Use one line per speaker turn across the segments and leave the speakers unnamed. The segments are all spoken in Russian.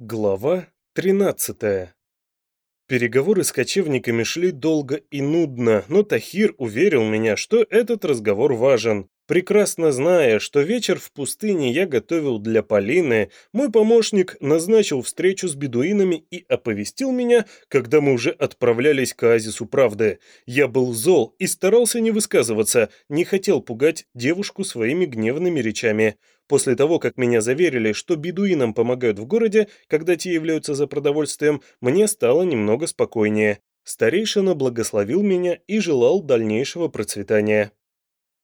Глава 13 Переговоры с кочевниками шли долго и нудно, но Тахир уверил меня, что этот разговор важен. Прекрасно зная, что вечер в пустыне я готовил для Полины, мой помощник назначил встречу с бедуинами и оповестил меня, когда мы уже отправлялись к оазису правды. Я был зол и старался не высказываться, не хотел пугать девушку своими гневными речами. После того, как меня заверили, что бедуинам помогают в городе, когда те являются за продовольствием, мне стало немного спокойнее. Старейшина благословил меня и желал дальнейшего процветания.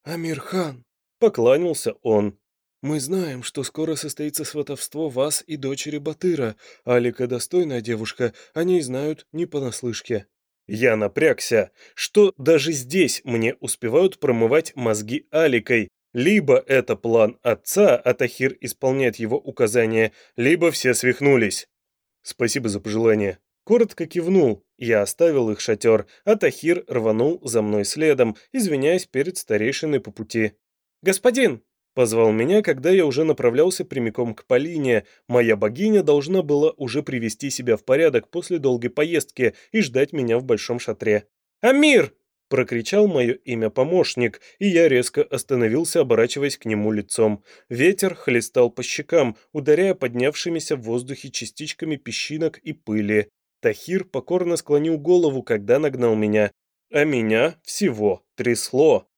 «Амирхан», —
покланялся он.
«Мы знаем, что скоро состоится сватовство вас и дочери Батыра. Алика достойная девушка, о ней знают не понаслышке».
Я напрягся, что даже здесь мне успевают промывать мозги Аликой. Либо это план отца, а Тахир исполняет его указания, либо все свихнулись. Спасибо за пожелание. Коротко кивнул, я оставил их шатер, а Тахир рванул за мной следом, извиняясь перед старейшиной по пути. «Господин!» — позвал меня, когда я уже направлялся прямиком к Полине. Моя богиня должна была уже привести себя в порядок после долгой поездки и ждать меня в большом шатре. «Амир!» — прокричал мое имя помощник, и я резко остановился, оборачиваясь к нему лицом. Ветер хлестал по щекам, ударяя поднявшимися в воздухе частичками песчинок и пыли. Тахир покорно склонил голову, когда нагнал меня, а меня всего трясло.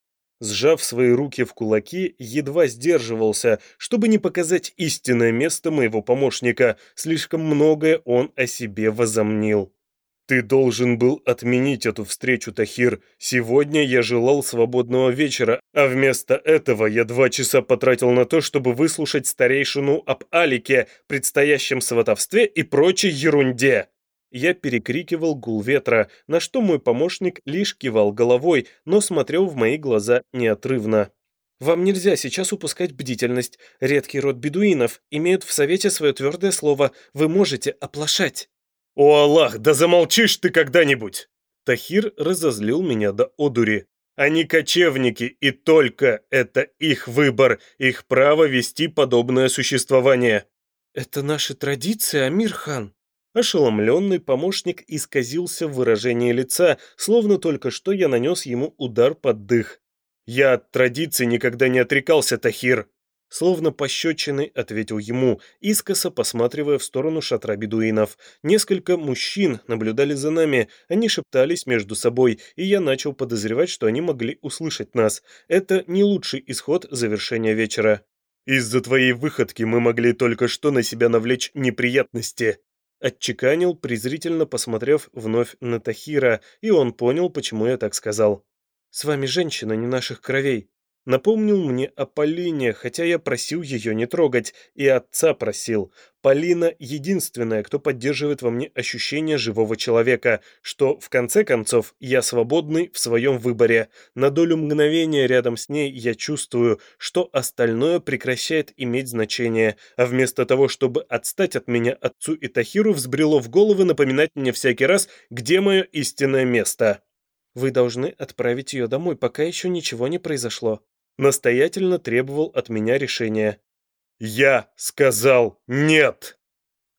Сжав свои руки в кулаки, едва сдерживался, чтобы не показать истинное место моего помощника, слишком многое он о себе возомнил. «Ты должен был отменить эту встречу, Тахир. Сегодня я желал свободного вечера, а вместо этого я два часа потратил на то, чтобы выслушать старейшину об Алике, предстоящем сватовстве и прочей ерунде». Я перекрикивал гул ветра, на что мой помощник лишь кивал головой, но смотрел в мои глаза неотрывно. «Вам нельзя сейчас упускать бдительность. Редкий род бедуинов имеют в совете свое твердое слово. Вы можете оплошать». «О, Аллах, да замолчишь ты когда-нибудь!» Тахир разозлил меня до одури. Они кочевники, и только это их выбор, их право вести подобное существование.
«Это наша традиция, Амир-хан»,
Ошеломленный помощник исказился в выражении лица, словно только что я нанес ему удар под дых. «Я от традиции никогда не отрекался, Тахир!» Словно пощечиной ответил ему, искоса посматривая в сторону шатра бедуинов. Несколько мужчин наблюдали за нами, они шептались между собой, и я начал подозревать, что они могли услышать нас. Это не лучший исход завершения вечера. «Из-за твоей выходки мы могли только что на себя навлечь неприятности», Отчеканил, презрительно посмотрев вновь на Тахира, и он понял, почему я так сказал. «С вами женщина не наших кровей напомнил мне о Полине, хотя я просил ее не трогать, и отца просил. Полина — единственная, кто поддерживает во мне ощущение живого человека, что, в конце концов, я свободный в своем выборе. На долю мгновения рядом с ней я чувствую, что остальное прекращает иметь значение, а вместо того, чтобы отстать от меня отцу и Тахиру, взбрело в головы напоминать мне всякий раз, где мое истинное место. Вы должны отправить ее домой, пока еще ничего не произошло настоятельно требовал от меня решения. «Я сказал нет!»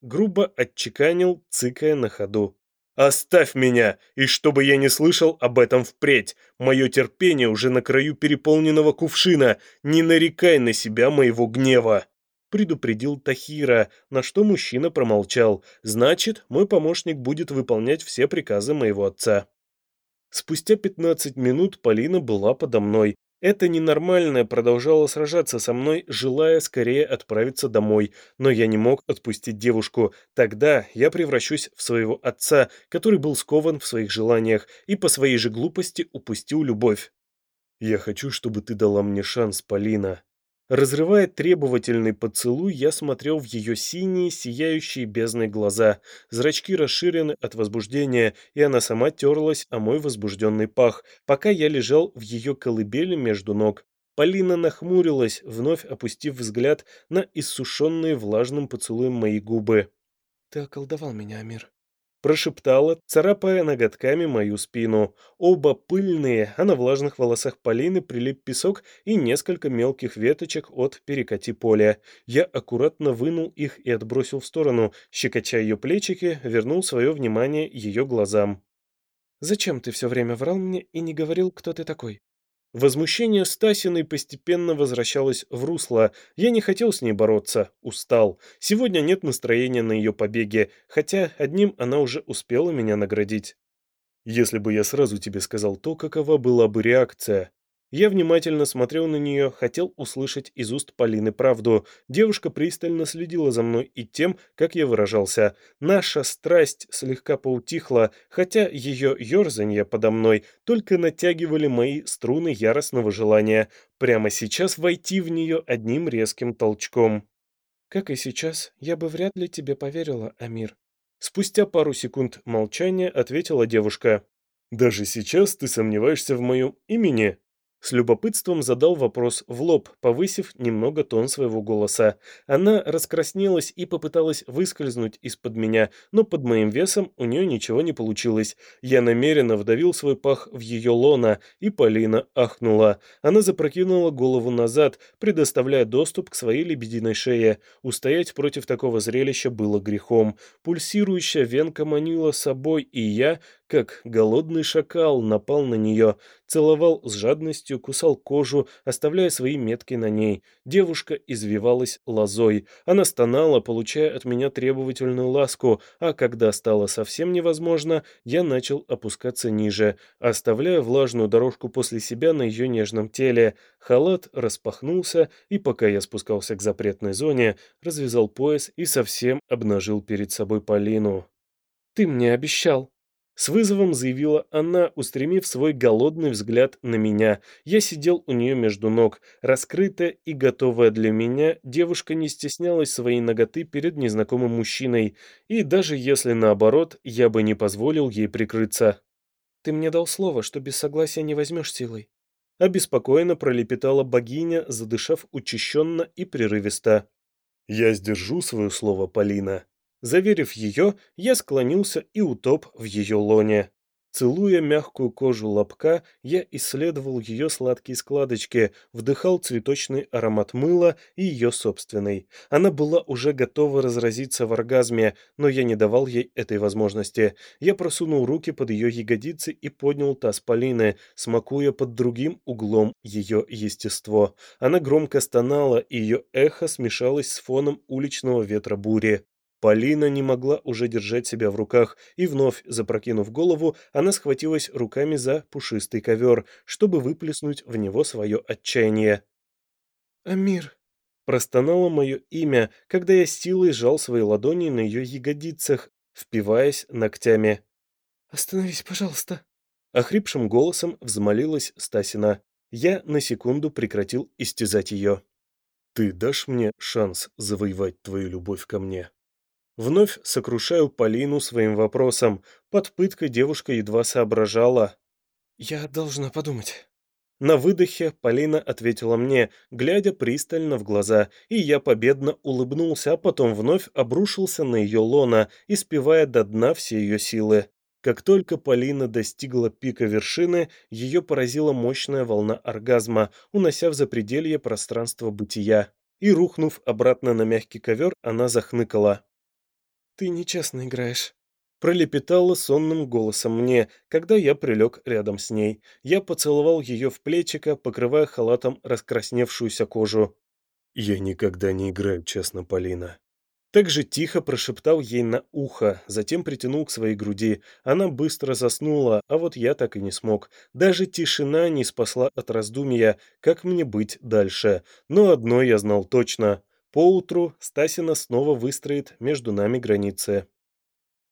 Грубо отчеканил, цыкая на ходу. «Оставь меня, и чтобы я не слышал об этом впредь. Мое терпение уже на краю переполненного кувшина. Не нарекай на себя моего гнева!» Предупредил Тахира, на что мужчина промолчал. «Значит, мой помощник будет выполнять все приказы моего отца». Спустя 15 минут Полина была подо мной, это ненормальное продолжало сражаться со мной, желая скорее отправиться домой, но я не мог отпустить девушку. Тогда я превращусь в своего отца, который был скован в своих желаниях и по своей же глупости упустил любовь. «Я хочу, чтобы ты дала мне шанс, Полина», Разрывая требовательный поцелуй, я смотрел в ее синие, сияющие бездной глаза. Зрачки расширены от возбуждения, и она сама терлась о мой возбужденный пах, пока я лежал в ее колыбели между ног. Полина нахмурилась, вновь опустив взгляд на иссушенные влажным поцелуем мои губы.
«Ты околдовал меня, Амир».
Прошептала, царапая ноготками мою спину. Оба пыльные, а на влажных волосах Полины прилип песок и несколько мелких веточек от перекати поля. Я аккуратно вынул их и отбросил в сторону, щекоча ее плечики, вернул свое внимание ее глазам.
«Зачем ты все время врал мне и не говорил, кто ты такой?»
Возмущение Стасиной постепенно возвращалось в русло. Я не хотел с ней бороться, устал. Сегодня нет настроения на ее побеге, хотя одним она уже успела меня наградить. Если бы я сразу тебе сказал то, какова была бы реакция, я внимательно смотрел на нее, хотел услышать из уст Полины правду. Девушка пристально следила за мной и тем, как я выражался. Наша страсть слегка поутихла, хотя ее ерзанья подо мной только натягивали мои струны яростного желания прямо сейчас войти в нее одним резким толчком.
«Как и сейчас, я бы вряд ли тебе поверила, Амир».
Спустя пару секунд молчания ответила девушка. «Даже сейчас ты сомневаешься в моем имени?» С любопытством задал вопрос в лоб, повысив немного тон своего голоса. Она раскраснелась и попыталась выскользнуть из-под меня, но под моим весом у нее ничего не получилось. Я намеренно вдавил свой пах в ее лона, и Полина ахнула. Она запрокинула голову назад, предоставляя доступ к своей лебединой шее. Устоять против такого зрелища было грехом. Пульсирующая венка манила собой, и я, как голодный шакал, напал на нее, целовал с жадностью, кусал кожу, оставляя свои метки на ней. Девушка извивалась лозой. Она стонала, получая от меня требовательную ласку, а когда стало совсем невозможно, я начал опускаться ниже, оставляя влажную дорожку после себя на ее нежном теле. Халат распахнулся, и пока я спускался к запретной зоне, развязал пояс и совсем обнажил перед собой Полину.
«Ты мне обещал»,
с вызовом заявила она, устремив свой голодный взгляд на меня. Я сидел у нее между ног. Раскрытая и готовая для меня, девушка не стеснялась своей ноготы перед незнакомым мужчиной. И даже если наоборот, я бы не позволил ей прикрыться.
«Ты мне дал слово, что без согласия не возьмешь силой».
Обеспокоенно пролепетала богиня, задышав учащенно и прерывисто. «Я сдержу свое слово, Полина», Заверив ее, я склонился и утоп в ее лоне. Целуя мягкую кожу лобка, я исследовал ее сладкие складочки, вдыхал цветочный аромат мыла и ее собственный. Она была уже готова разразиться в оргазме, но я не давал ей этой возможности. Я просунул руки под ее ягодицы и поднял таз Полины, смакуя под другим углом ее естество. Она громко стонала, и ее эхо смешалось с фоном уличного ветра бури. Полина не могла уже держать себя в руках, и вновь, запрокинув голову, она схватилась руками за пушистый ковер, чтобы выплеснуть в него свое отчаяние.
«Амир!»
Простонало мое имя, когда я силой сжал свои ладони на ее ягодицах, впиваясь ногтями.
«Остановись, пожалуйста!»
Охрипшим голосом взмолилась Стасина. Я на секунду прекратил истязать ее. «Ты дашь мне шанс завоевать твою любовь ко мне?» Вновь сокрушаю Полину своим вопросом. Под пыткой девушка едва соображала.
«Я должна подумать».
На выдохе Полина ответила мне, глядя пристально в глаза, и я победно улыбнулся, а потом вновь обрушился на ее лона, испевая до дна все ее силы. Как только Полина достигла пика вершины, ее поразила мощная волна оргазма, унося в запределье пространства бытия. И, рухнув обратно на мягкий ковер, она захныкала.
«Ты нечестно играешь», —
пролепетала сонным голосом мне, когда я прилег рядом с ней. Я поцеловал ее в плечико, покрывая халатом раскрасневшуюся кожу. «Я никогда не играю честно, Полина». Так же тихо прошептал ей на ухо, затем притянул к своей груди. Она быстро заснула, а вот я так и не смог. Даже тишина не спасла от раздумья, как мне быть дальше. Но одно я знал точно. Поутру Стасина снова выстроит между нами границы.